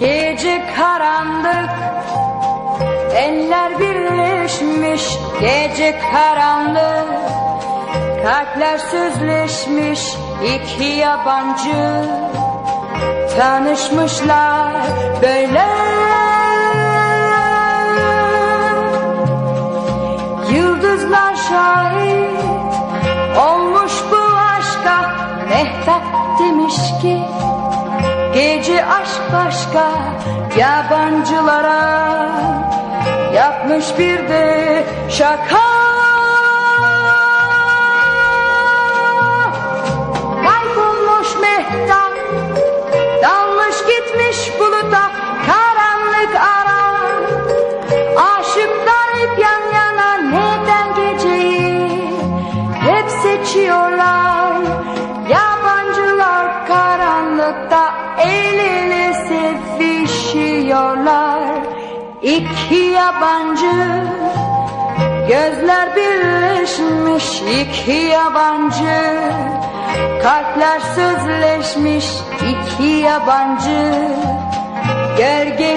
Gece karanlık Eller birleşmiş. Gece karanlık Kalpler sözleşmiş. İki yabancı Tanışmışlar. Böyle Yıldızlar şahit Olmuş bu aşka. Mehtap demiş ki Gece aşk başka Yabancılara Yapmış bir de şaka. Kaybolmuş mehtap Dalmış gitmiş buluta Karanlık ara. Aşıklar hep yan yana Neden geceyi Hep seçiyorlar sevişiyorlar İki yabancı Gözler birleşmiş. İki yabancı Kalpler sözleşmiş. İki yabancı Gölgelere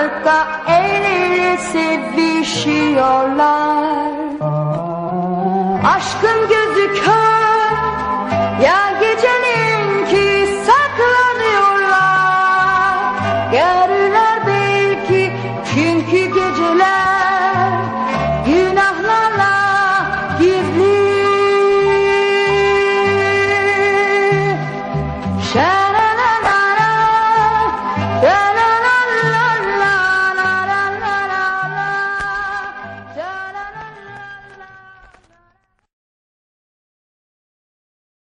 karanlıkta el sevişiyorlar. Aşkın gözü kör